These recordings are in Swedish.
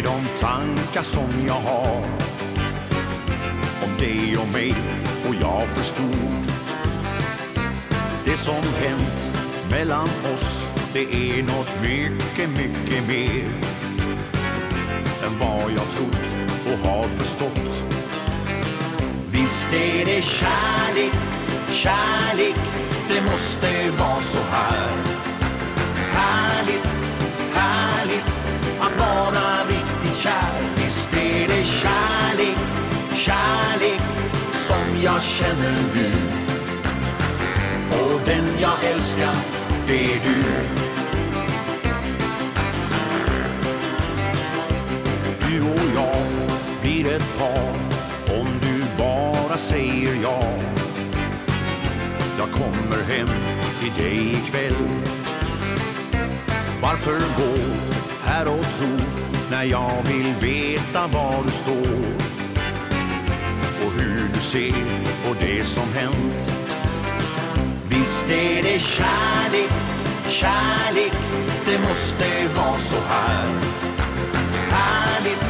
är de tankar som jag har. Om dig och mig och jag förstod det som hänt mellan oss. Det är något mycket, mycket mer än vad jag trott och har förstått. Visst är det kärlek, kärlek det måste vara så här. Jag känner nu. Och den jag älskar, det är du. Du och jag blir ett par om du bara säger ja. Jag kommer hem till dig ikväll Varför gå här och tro när jag vill veta var du står? Hur du ser på det som hänt. Visst är det kärlek, kärlek det måste vara så här. Härligt,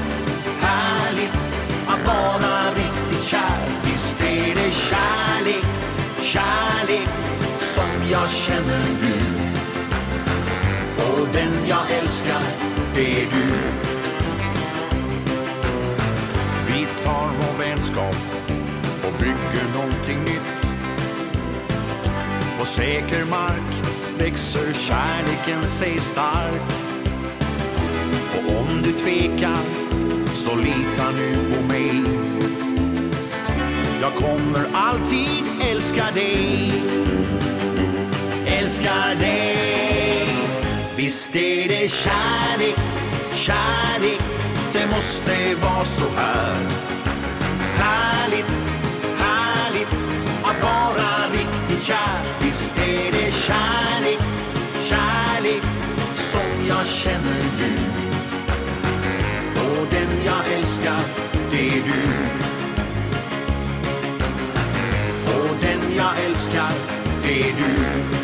härligt att vara riktigt kär. Visst är det kärlek, kärlek som jag känner nu. Och den jag älskar, det är du. Vi tar vår vänskap och bygger någonting nytt. På säker mark växer kärleken sig stark. Och om du tvekar så lita nu på mig. Jag kommer alltid älska dig. Älskar dig. Visst är det kärlek, kärlek måste vara så här. Härligt, härligt att vara riktigt kär. Visst är det kärlek, kärlek som jag känner nu. Och den jag älskar, det är du. Och den jag älskar, det är du.